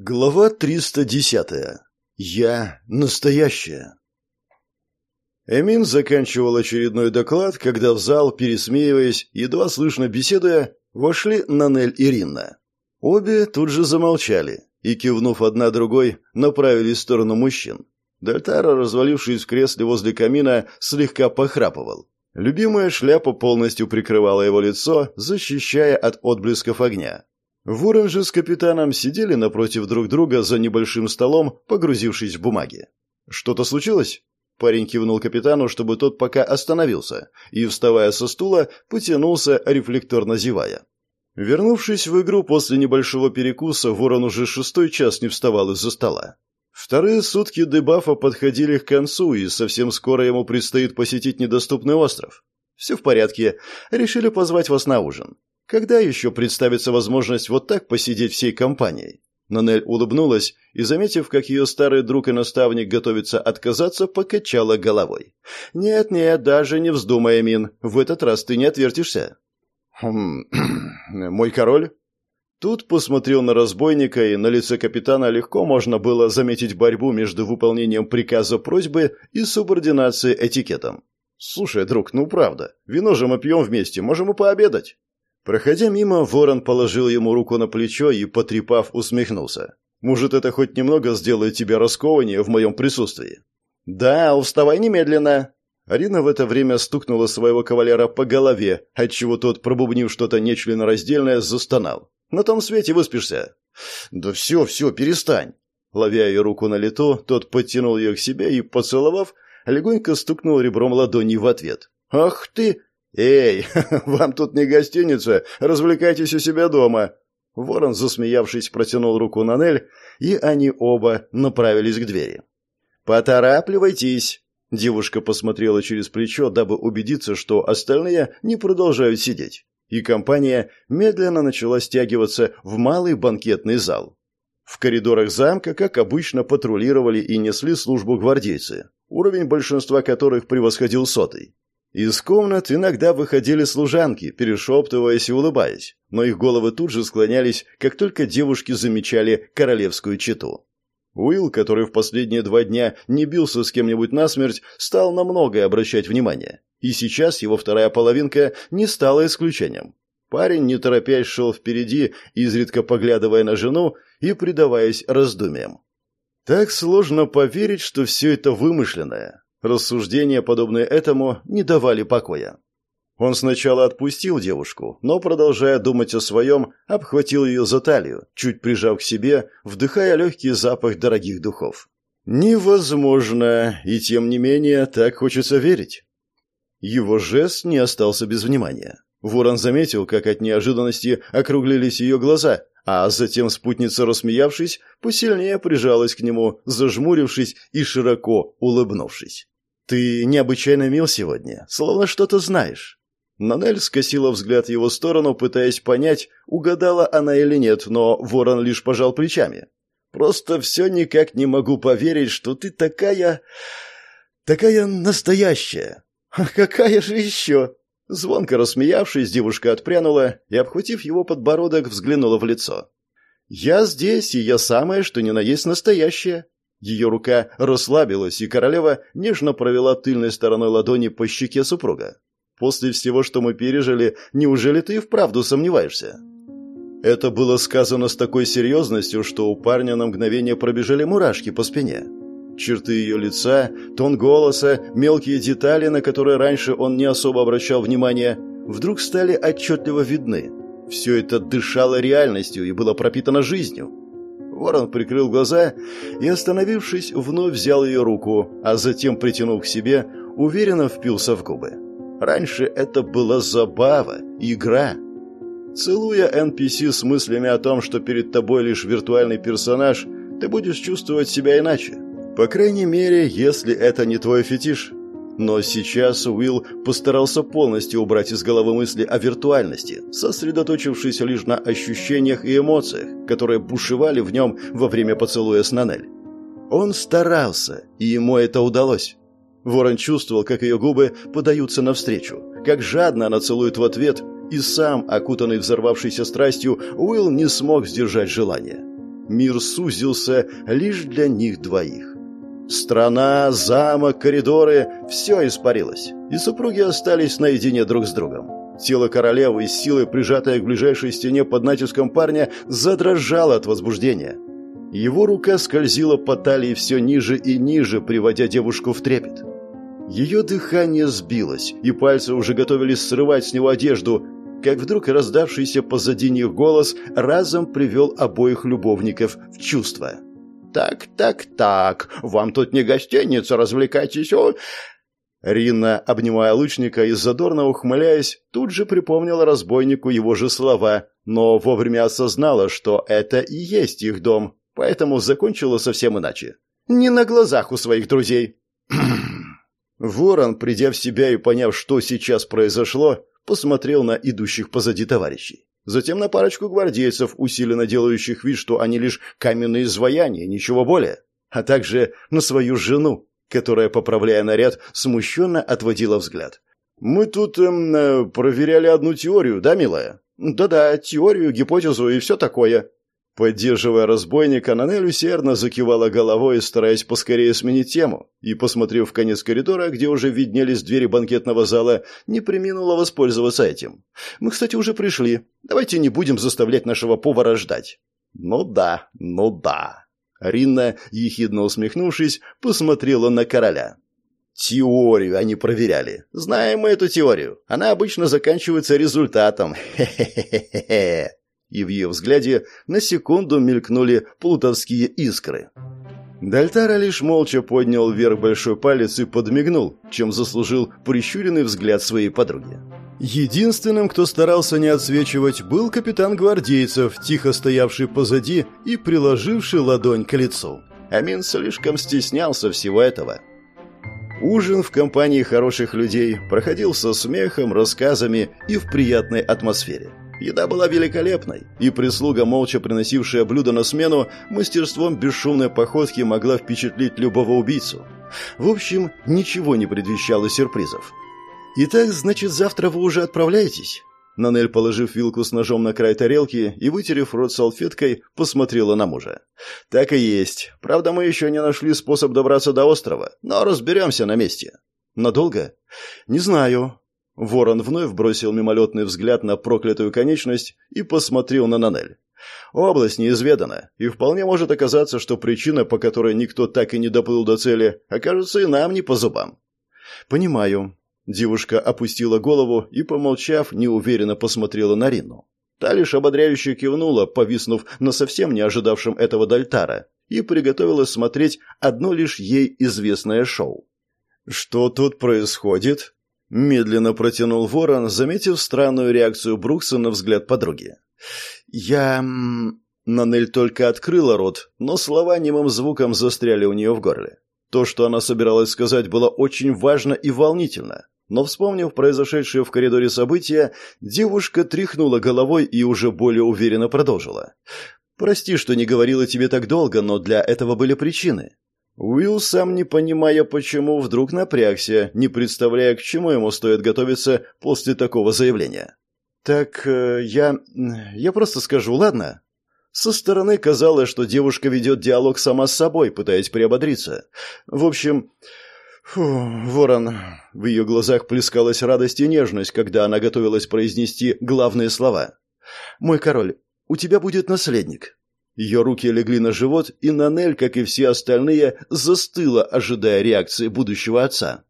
Глава 310. Я настоящая. Эмин заканчивал очередной доклад, когда в зал, пересмеиваясь, едва слышно беседуя, вошли Нанель и Ринна. Обе тут же замолчали и, кивнув одна другой, направились в сторону мужчин. Дальтара, развалившись в кресле возле камина, слегка похрапывал. Любимая шляпа полностью прикрывала его лицо, защищая от отблесков огня. Ворон же с капитаном сидели напротив друг друга за небольшим столом, погрузившись в бумаги. «Что-то случилось?» Парень кивнул капитану, чтобы тот пока остановился, и, вставая со стула, потянулся, рефлекторно зевая. Вернувшись в игру после небольшого перекуса, Ворон уже шестой час не вставал из-за стола. Вторые сутки дебафа подходили к концу, и совсем скоро ему предстоит посетить недоступный остров. Все в порядке. Решили позвать вас на ужин. Когда еще представится возможность вот так посидеть всей компанией? Нанель улыбнулась и, заметив, как ее старый друг и наставник готовится отказаться, покачала головой. «Нет-нет, даже не вздумай, Мин, в этот раз ты не отвертишься». «Хм... мой король?» Тут посмотрел на разбойника, и на лице капитана легко можно было заметить борьбу между выполнением приказа просьбы и субординацией этикетом. «Слушай, друг, ну правда, вино же мы пьем вместе, можем и пообедать». Проходя мимо, ворон положил ему руку на плечо и, потрепав, усмехнулся. «Может, это хоть немного сделает тебя раскованнее в моем присутствии?» «Да, вставай немедленно!» Арина в это время стукнула своего кавалера по голове, отчего тот, пробубнив что-то нечленораздельное, застонал. «На том свете выспишься!» «Да все, все, перестань!» Ловя ее руку на лету, тот подтянул ее к себе и, поцеловав, легонько стукнул ребром ладони в ответ. «Ах ты!» «Эй, вам тут не гостиница, развлекайтесь у себя дома!» Ворон, засмеявшись, протянул руку на Нель, и они оба направились к двери. «Поторапливайтесь!» Девушка посмотрела через плечо, дабы убедиться, что остальные не продолжают сидеть. И компания медленно начала стягиваться в малый банкетный зал. В коридорах замка, как обычно, патрулировали и несли службу гвардейцы, уровень большинства которых превосходил сотый. Из комнат иногда выходили служанки, перешептываясь и улыбаясь, но их головы тут же склонялись, как только девушки замечали королевскую чету. Уилл, который в последние два дня не бился с кем-нибудь насмерть, стал на многое обращать внимание. И сейчас его вторая половинка не стала исключением. Парень, не торопясь, шел впереди, изредка поглядывая на жену и предаваясь раздумьям. Так сложно поверить, что все это вымышленное. Рассуждения, подобные этому, не давали покоя. Он сначала отпустил девушку, но, продолжая думать о своем, обхватил ее за талию, чуть прижав к себе, вдыхая легкий запах дорогих духов. Невозможно, и тем не менее так хочется верить. Его жест не остался без внимания. Ворон заметил, как от неожиданности округлились ее глаза, а затем спутница, рассмеявшись, посильнее прижалась к нему, зажмурившись и широко улыбнувшись. «Ты необычайно мил сегодня, словно что-то знаешь». Нанель скосила взгляд в его сторону, пытаясь понять, угадала она или нет, но ворон лишь пожал плечами. «Просто все никак не могу поверить, что ты такая... такая настоящая». «А какая же еще?» Звонко рассмеявшись, девушка отпрянула и, обхватив его подбородок, взглянула в лицо. «Я здесь, и я самое, что ни на есть настоящее». Ее рука расслабилась, и королева нежно провела тыльной стороной ладони по щеке супруга. «После всего, что мы пережили, неужели ты и вправду сомневаешься?» Это было сказано с такой серьезностью, что у парня на мгновение пробежали мурашки по спине. Черты ее лица, тон голоса, мелкие детали, на которые раньше он не особо обращал внимания, вдруг стали отчетливо видны. Все это дышало реальностью и было пропитано жизнью. Ворон прикрыл глаза и, остановившись, вновь взял ее руку, а затем, притянув к себе, уверенно впился в губы. Раньше это была забава, игра. Целуя NPC с мыслями о том, что перед тобой лишь виртуальный персонаж, ты будешь чувствовать себя иначе. По крайней мере, если это не твой фетиш. Но сейчас Уилл постарался полностью убрать из головы мысли о виртуальности, сосредоточившись лишь на ощущениях и эмоциях, которые бушевали в нем во время поцелуя с Нанель. Он старался, и ему это удалось. Ворон чувствовал, как ее губы подаются навстречу, как жадно она целует в ответ, и сам, окутанный взорвавшейся страстью, Уилл не смог сдержать желание. мир сузился лишь для них двоих. Страна, замок, коридоры – все испарилось, и супруги остались наедине друг с другом. Тело королевы, силой прижатое к ближайшей стене под натиском парня, задрожало от возбуждения. Его рука скользила по талии все ниже и ниже, приводя девушку в трепет. Ее дыхание сбилось, и пальцы уже готовились срывать с него одежду, как вдруг раздавшийся позади них голос разом привел обоих любовников в чувство. «Так, так, так, вам тут не гостиница, развлекайтесь, о...» Рина, обнимая лучника и задорно ухмыляясь, тут же припомнила разбойнику его же слова, но вовремя осознала, что это и есть их дом, поэтому закончила совсем иначе. «Не на глазах у своих друзей». Ворон, придя в себя и поняв, что сейчас произошло, посмотрел на идущих позади товарищей затем на парочку гвардейцев, усиленно делающих вид, что они лишь каменные изваяния, ничего более, а также на свою жену, которая, поправляя наряд, смущенно отводила взгляд. «Мы тут эм, э, проверяли одну теорию, да, милая?» «Да-да, теорию, гипотезу и все такое», Поддерживая разбойника, Нанель усердно закивала головой, стараясь поскорее сменить тему, и, посмотрев в конец коридора, где уже виднелись двери банкетного зала, не приминула воспользоваться этим. «Мы, кстати, уже пришли. Давайте не будем заставлять нашего повара ждать». «Ну да, ну да». Ринна, ехидно усмехнувшись, посмотрела на короля. Теорию они проверяли. Знаем мы эту теорию. Она обычно заканчивается результатом. Хе-хе-хе-хе и в ее взгляде на секунду мелькнули плутовские искры. Дальтара лишь молча поднял вверх большой палец и подмигнул, чем заслужил прищуренный взгляд своей подруги. Единственным, кто старался не отсвечивать, был капитан гвардейцев, тихо стоявший позади и приложивший ладонь к лицу. Амин слишком стеснялся всего этого. Ужин в компании хороших людей проходил со смехом, рассказами и в приятной атмосфере. Еда была великолепной, и прислуга, молча приносившая блюдо на смену, мастерством бесшумной походки могла впечатлить любого убийцу. В общем, ничего не предвещало сюрпризов. «Итак, значит, завтра вы уже отправляетесь?» Нанель, положив вилку с ножом на край тарелки и вытерев рот салфеткой, посмотрела на мужа. «Так и есть. Правда, мы еще не нашли способ добраться до острова, но разберемся на месте». «Надолго?» «Не знаю. Ворон вновь бросил мимолетный взгляд на проклятую конечность и посмотрел на Нанель. Область неизведана, и вполне может оказаться, что причина, по которой никто так и не доплыл до цели, окажется и нам не по зубам. «Понимаю». Девушка опустила голову и, помолчав, неуверенно посмотрела на Рину. Та лишь ободряюще кивнула, повиснув на совсем не ожидавшем этого Дальтара, и приготовилась смотреть одно лишь ей известное шоу. «Что тут происходит?» Медленно протянул ворон, заметив странную реакцию Брукса на взгляд подруги. «Я...» Нанель только открыла рот, но слова немым звуком застряли у нее в горле. То, что она собиралась сказать, было очень важно и волнительно. Но, вспомнив произошедшее в коридоре события, девушка тряхнула головой и уже более уверенно продолжила. «Прости, что не говорила тебе так долго, но для этого были причины. Уилл, сам не понимая почему, вдруг напрягся, не представляя, к чему ему стоит готовиться после такого заявления. «Так э, я... я просто скажу, ладно?» Со стороны казалось, что девушка ведет диалог сама с собой, пытаясь приободриться. В общем... Фу, Ворон... В ее глазах плескалась радость и нежность, когда она готовилась произнести главные слова. «Мой король, у тебя будет наследник. Ее руки легли на живот, и Нанель, как и все остальные, застыла, ожидая реакции будущего отца.